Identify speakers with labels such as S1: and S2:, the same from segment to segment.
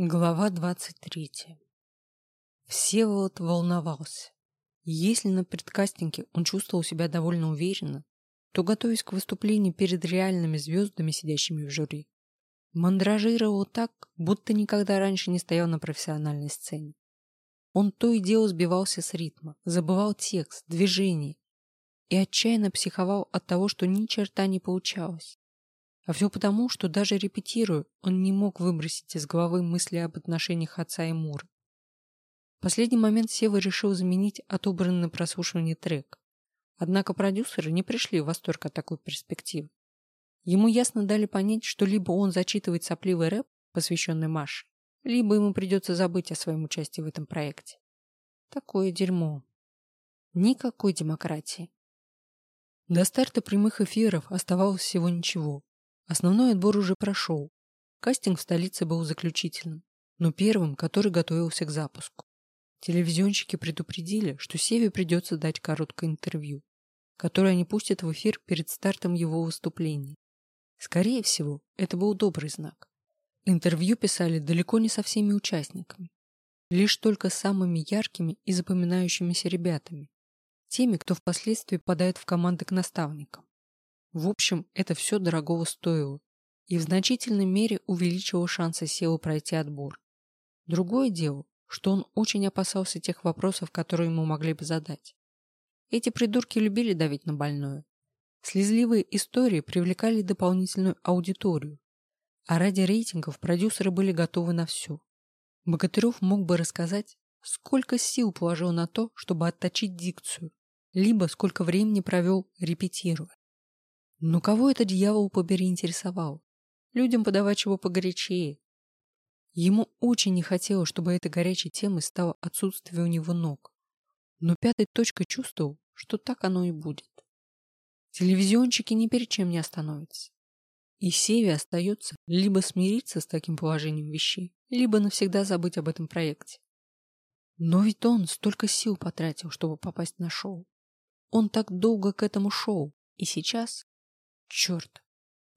S1: Глава двадцать третья. Всеволод волновался. Если на предкастинге он чувствовал себя довольно уверенно, то, готовясь к выступлению перед реальными звездами, сидящими в жюри, мандражировал так, будто никогда раньше не стоял на профессиональной сцене. Он то и дело сбивался с ритма, забывал текст, движение и отчаянно психовал от того, что ни черта не получалось. А все потому, что даже репетируя, он не мог выбросить из головы мысли об отношениях отца и Муры. В последний момент Сева решил заменить отобранный на прослушивание трек. Однако продюсеры не пришли в восторг от такой перспективы. Ему ясно дали понять, что либо он зачитывает сопливый рэп, посвященный Маше, либо ему придется забыть о своем участии в этом проекте. Такое дерьмо. Никакой демократии. До старта прямых эфиров оставалось всего ничего. Основной отбор уже прошел. Кастинг в столице был заключительным, но первым, который готовился к запуску. Телевизионщики предупредили, что Севе придется дать короткое интервью, которое они пустят в эфир перед стартом его выступления. Скорее всего, это был добрый знак. Интервью писали далеко не со всеми участниками, лишь только самыми яркими и запоминающимися ребятами, теми, кто впоследствии попадает в команды к наставникам. В общем, это все дорогого стоило и в значительной мере увеличило шансы Севы пройти отбор. Другое дело, что он очень опасался тех вопросов, которые ему могли бы задать. Эти придурки любили давить на больное. Слезливые истории привлекали дополнительную аудиторию, а ради рейтингов продюсеры были готовы на все. Богатырев мог бы рассказать, сколько сил положил на то, чтобы отточить дикцию, либо сколько времени провел, репетируя. Но кого это дьявол побери интересовал? Людям подавать чего погорячее. Ему очень не хотелось, чтобы этой горячей темой стало отсутствие у него ног. Но пятой точкой чувствовал, что так оно и будет. Телевизионщики ни перед чем не остановятся. И Севе остается либо смириться с таким положением вещей, либо навсегда забыть об этом проекте. Но ведь он столько сил потратил, чтобы попасть на шоу. Он так долго к этому шоу, и сейчас Черт!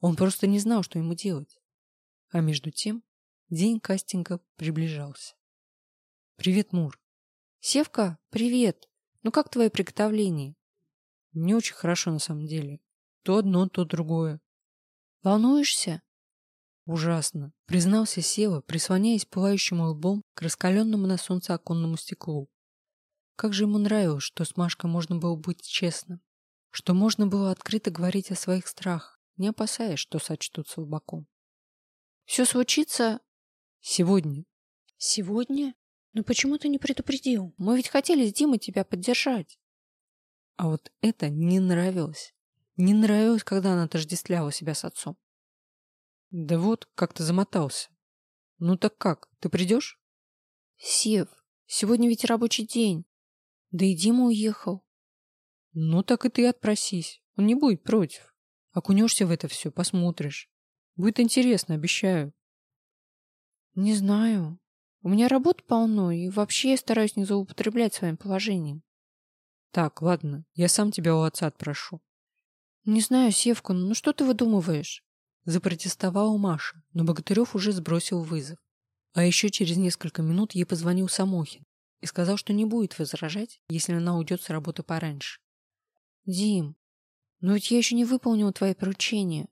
S1: Он просто не знал, что ему делать. А между тем день кастинга приближался. «Привет, Мур!» «Севка, привет! Ну как твое приготовление?» «Не очень хорошо на самом деле. То одно, то другое». «Волнуешься?» «Ужасно», — признался Сева, прислоняясь пылающим лбом к раскаленному на солнце оконному стеклу. Как же ему нравилось, что с Машкой можно было быть честным что можно было открыто говорить о своих страхах, не опасаясь, что сочтут слабаком. Все случится сегодня. Сегодня? Но почему ты не предупредил? Мы ведь хотели с Димой тебя поддержать. А вот это не нравилось. Не нравилось, когда она отождествляла себя с отцом. Да вот, как-то замотался. Ну так как, ты придешь? Сев, сегодня ведь рабочий день. Да и Дима уехал. Ну так и ты отпросись. Он не будет против. Окунешься в это все, посмотришь. Будет интересно, обещаю. Не знаю. У меня работы полно, и вообще я стараюсь не злоупотреблять своим положением. Так, ладно, я сам тебя у отца отпрошу. Не знаю, Севка, ну что ты выдумываешь? Запротестовала Маша, но Богатырев уже сбросил вызов. А еще через несколько минут ей позвонил Самохин и сказал, что не будет возражать, если она уйдет с работы пораньше. Дим, но ведь я еще не выполнила твои поручения.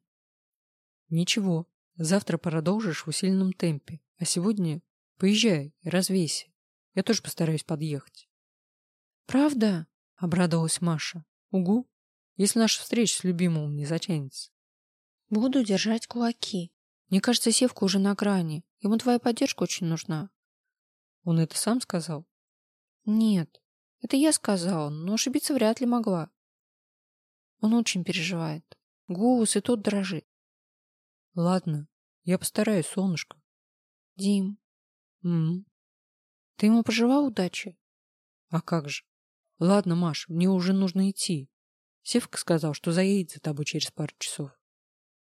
S1: Ничего, завтра продолжишь в усиленном темпе, а сегодня поезжай и развейся. Я тоже постараюсь подъехать. Правда? Обрадовалась Маша. Угу. Если наша встреча с любимым не затянется. Буду держать кулаки. Мне кажется, Севка уже на грани. Ему твоя поддержка очень нужна. Он это сам сказал? Нет, это я сказала, но ошибиться вряд ли могла. Он очень переживает. Голос и тот дрожит. Ладно, я постараюсь, солнышко. Дим. М, -м. Ты ему пожелал удачи? А как же? Ладно, Маш, мне уже нужно идти. Севка сказал, что заедет за тобой через пару часов.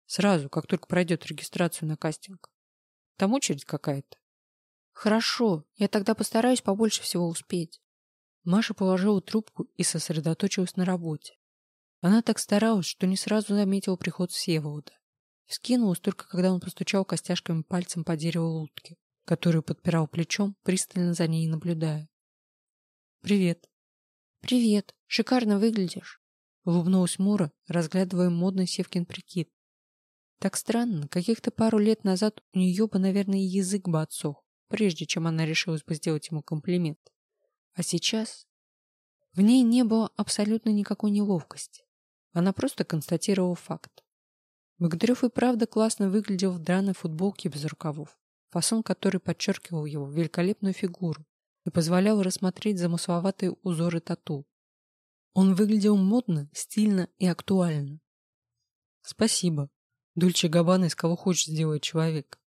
S1: Сразу, как только пройдет регистрацию на кастинг. Там очередь какая-то. Хорошо, я тогда постараюсь побольше всего успеть. Маша положила трубку и сосредоточилась на работе. Она так старалась, что не сразу заметила приход Всеволода. Вскинулась только, когда он постучал костяшками пальцем по дереву лутки, которую подпирал плечом, пристально за ней наблюдая. «Привет». «Привет. Шикарно выглядишь», — улыбнулась Мура, разглядывая модный Севкин прикид. Так странно, каких-то пару лет назад у нее бы, наверное, язык бы отсох, прежде чем она решилась бы сделать ему комплимент. А сейчас в ней не было абсолютно никакой неловкости. Она просто констатировала факт. Богатырев и правда классно выглядел в драной футболке без рукавов, фасон которой подчеркивал его великолепную фигуру и позволял рассмотреть замысловатые узоры тату. Он выглядел модно, стильно и актуально. «Спасибо. Дульче Габбана из кого хочешь сделать человек».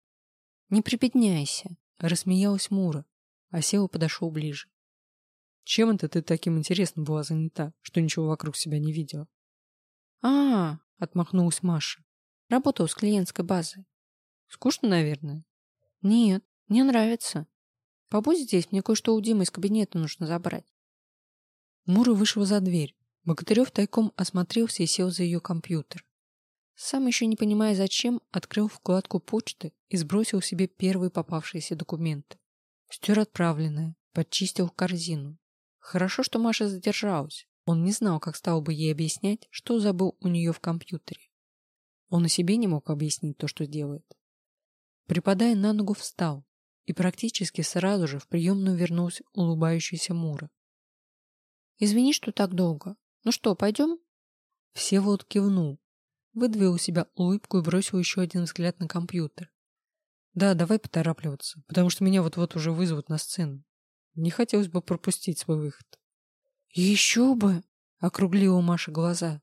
S1: «Не припятняйся», — рассмеялась Мура, а Сева подошел ближе. «Чем это ты таким интересным была занята, что ничего вокруг себя не видела?» «А, отмахнулась Маша. Работал с клиентской базой. Скучно, наверное? Нет, мне нравится. Побудь здесь, мне кое-что у Димы из кабинета нужно забрать. Мура вышел за дверь. Богатырев тайком осмотрелся и сел за ее компьютер. Сам еще не понимая зачем, открыл вкладку почты и сбросил себе первые попавшиеся документы. Стер отправленное, подчистил корзину. Хорошо, что Маша задержалась. Он не знал, как стал бы ей объяснять, что забыл у нее в компьютере. Он и себе не мог объяснить то, что делает. Припадая на ногу, встал и практически сразу же в приемную вернулся улыбающийся Мура. «Извини, что так долго. Ну что, пойдем?» Всеволод кивнул, выдавил у себя улыбку и бросил еще один взгляд на компьютер. «Да, давай поторапливаться, потому что меня вот-вот уже вызовут на сцену. Не хотелось бы пропустить свой выход». «Еще бы!» — округлила Маша глаза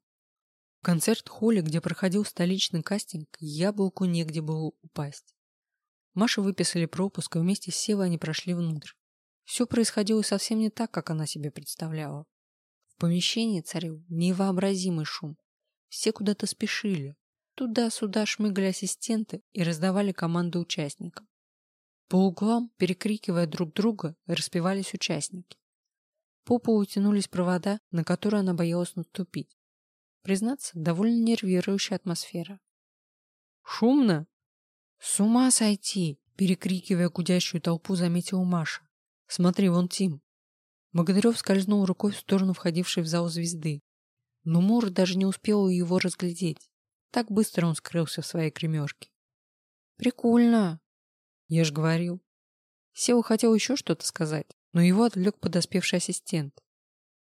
S1: концерт-холле, где проходил столичный кастинг, яблоку негде было упасть. Маше выписали пропуск, и вместе с Севой они прошли внутрь. Все происходило совсем не так, как она себе представляла. В помещении царил невообразимый шум. Все куда-то спешили. Туда-сюда шмыгали ассистенты и раздавали команды участникам. По углам, перекрикивая друг друга, распевались участники. По полу тянулись провода, на которые она боялась наступить. Признаться, довольно нервирующая атмосфера. «Шумно?» «С ума сойти!» Перекрикивая гудящую толпу, заметила Маша. «Смотри, вон Тим!» Богатырев скользнул рукой в сторону входившей в зал звезды. Но Мур даже не успел его разглядеть. Так быстро он скрылся в своей кремежке. «Прикольно!» Я ж говорил. Сева хотел еще что-то сказать, но его отвлек подоспевший ассистент.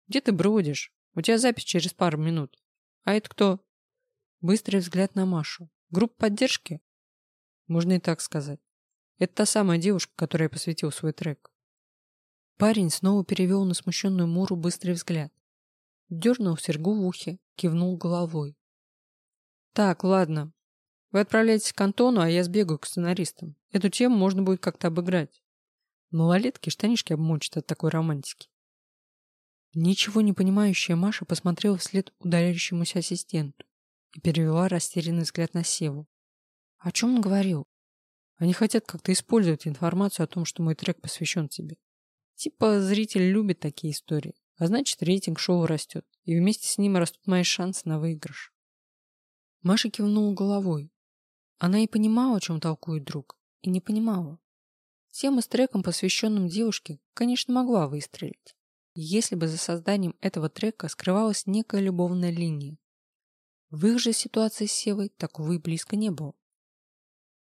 S1: «Где ты бродишь? У тебя запись через пару минут». А это кто? Быстрый взгляд на Машу. Группа поддержки? Можно и так сказать. Это та самая девушка, которой я посвятил свой трек. Парень снова перевел на смущенную Муру быстрый взгляд. Дернул серьгу в ухе, кивнул головой. Так, ладно. Вы отправляетесь к Антону, а я сбегаю к сценаристам. Эту тему можно будет как-то обыграть. Малолетки штанишки обмочат от такой романтики. Ничего не понимающая Маша посмотрела вслед удаляющемуся ассистенту и перевела растерянный взгляд на Севу. О чем он говорил? Они хотят как-то использовать информацию о том, что мой трек посвящен тебе. Типа зритель любит такие истории, а значит рейтинг шоу растет, и вместе с ним растут мои шансы на выигрыш. Маша кивнула головой. Она и понимала, о чем толкует друг, и не понимала. Тема с треком, посвященным девушке, конечно, могла выстрелить если бы за созданием этого трека скрывалась некая любовная линия. В их же ситуации с Севой такого и близко не было.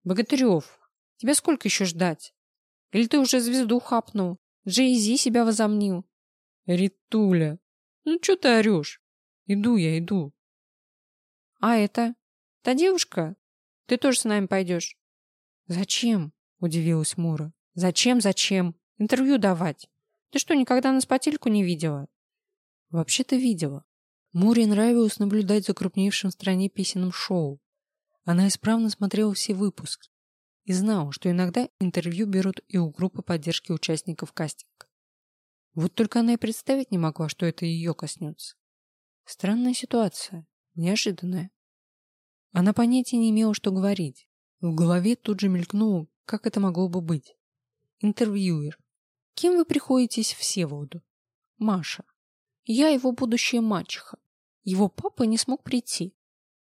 S1: «Богатырев, тебя сколько еще ждать? Или ты уже звезду хапнул? Джей Зи себя возомнил?» «Ритуля, ну что ты орешь? Иду я, иду». «А это? Та девушка? Ты тоже с нами пойдешь?» «Зачем?» – удивилась Мура. «Зачем, зачем? Интервью давать?» Ты что, никогда нас по телеку не видела? Вообще-то видела. Муре нравилось наблюдать за крупнейшим в стране песенным шоу. Она исправно смотрела все выпуски и знала, что иногда интервью берут и у группы поддержки участников кастинга. Вот только она и представить не могла, что это ее коснется. Странная ситуация, неожиданная. Она понятия не имела, что говорить. В голове тут же мелькнуло, как это могло бы быть. Интервьюер, Кем вы приходитесь Всеволоду? Маша. Я его будущая мачеха. Его папа не смог прийти.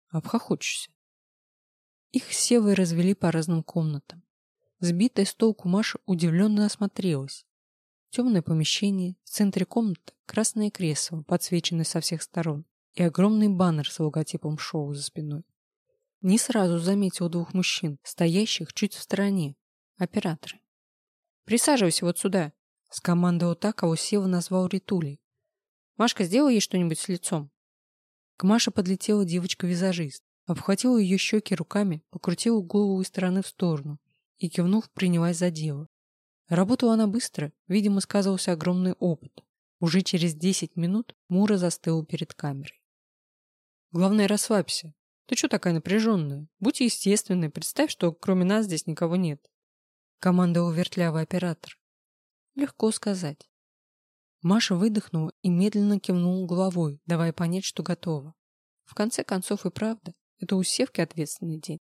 S1: Обхохочешься. Их с Севой развели по разным комнатам. Сбитая с толку Маша удивленно осмотрелась. Темное помещение, в центре комнаты красное кресло, подсвеченное со всех сторон, и огромный баннер с логотипом шоу за спиной. Не сразу заметил двух мужчин, стоящих чуть в стороне. Операторы. «Присаживайся вот сюда», — скомандовал так, кого Сева назвал Ритулей. «Машка, сделай ей что-нибудь с лицом». К Маше подлетела девочка-визажист, обхватила ее щеки руками, покрутила голову из стороны в сторону и, кивнув, принялась за дело. Работала она быстро, видимо, сказывался огромный опыт. Уже через десять минут Мура застыла перед камерой. «Главное, расслабься. Ты что такая напряженная? Будь естественной, представь, что кроме нас здесь никого нет». Командовал вертлявый оператор. Легко сказать. Маша выдохнула и медленно кивнула головой, давая понять, что готова. В конце концов и правда, это у Севки ответственный день.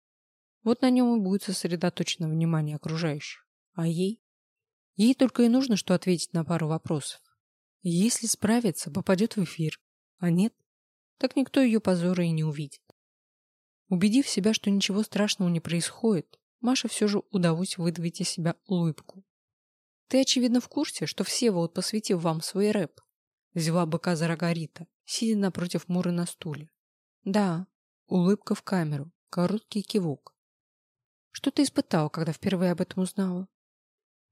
S1: Вот на нем и будет сосредоточено внимание окружающих. А ей? Ей только и нужно, что ответить на пару вопросов. Если справится, попадет в эфир. А нет, так никто ее позора и не увидит. Убедив себя, что ничего страшного не происходит, Маша все же удалось выдавить из себя улыбку. Ты, очевидно, в курсе, что все вот посвятив вам свой рэп. Взяла быка за рога Рита, сидя напротив Муры на стуле. Да, улыбка в камеру, короткий кивок. Что ты испытал, когда впервые об этом узнала?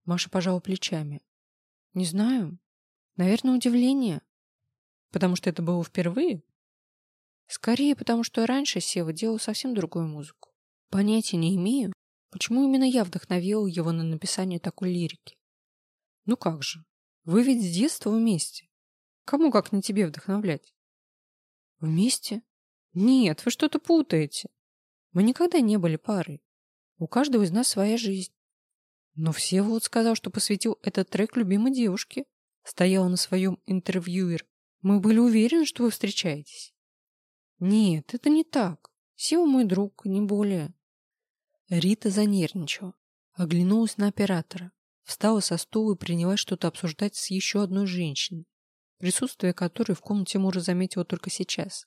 S1: Маша пожала плечами. Не знаю. Наверное, удивление. Потому что это было впервые? Скорее, потому что раньше Сева делал совсем другую музыку. Понятия не имею, почему именно я вдохновила его на написание такой лирики. Ну как же, вы ведь с детства вместе. Кому как не тебе вдохновлять? Вместе? Нет, вы что-то путаете. Мы никогда не были парой. У каждого из нас своя жизнь. Но Всеволод сказал, что посвятил этот трек любимой девушке. Стояла на своем интервьюер. Мы были уверены, что вы встречаетесь. Нет, это не так. Сева мой друг, не более. Рита занервничала. Оглянулась на оператора. Встала со стула и принялась что-то обсуждать с еще одной женщиной, присутствие которой в комнате Мура заметила только сейчас.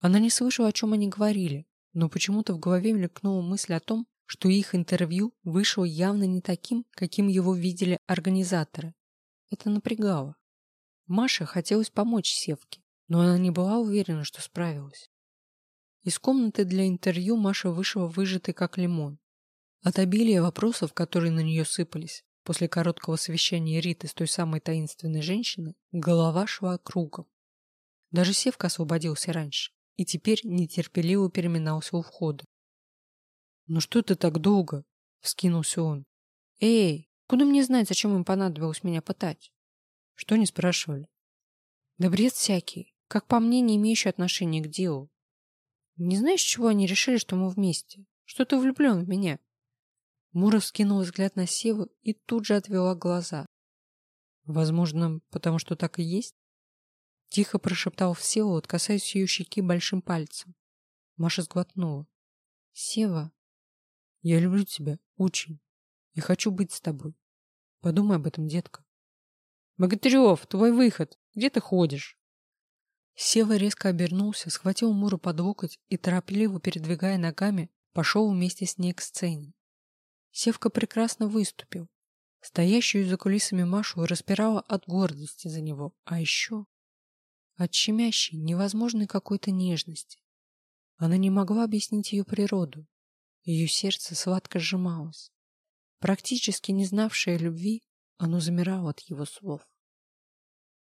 S1: Она не слышала, о чем они говорили, но почему-то в голове мелькнула мысль о том, что их интервью вышло явно не таким, каким его видели организаторы. Это напрягало. Маше хотелось помочь Севке, но она не была уверена, что справилась. Из комнаты для интервью Маша вышла выжатой как лимон. От обилия вопросов, которые на нее сыпались, после короткого совещания Риты с той самой таинственной женщиной, голова шла кругом. Даже Севка освободился раньше и теперь нетерпеливо переминался у входа. «Ну что ты так долго?» — вскинулся он. «Эй, куда мне знать, зачем им понадобилось меня пытать?» «Что не спрашивали?» «Да бред всякий, как по мне, не имеющий отношения к делу. Не знаешь, чего они решили, что мы вместе? Что ты влюблен в меня?» Мура вскинула взгляд на Севу и тут же отвела глаза. «Возможно, потому что так и есть?» Тихо прошептал Всеволод, касаясь ее щеки большим пальцем. Маша сглотнула. «Сева, я люблю тебя очень и хочу быть с тобой. Подумай об этом, детка. Богатырев, твой выход. Где ты ходишь? Сева резко обернулся, схватил Муру под локоть и, торопливо передвигая ногами, пошел вместе с ней к сцене. Севка прекрасно выступил. Стоящую за кулисами Машу распирала от гордости за него, а еще от щемящей, невозможной какой-то нежности. Она не могла объяснить ее природу, ее сердце сладко сжималось. Практически не знавшее любви, оно замирало от его слов.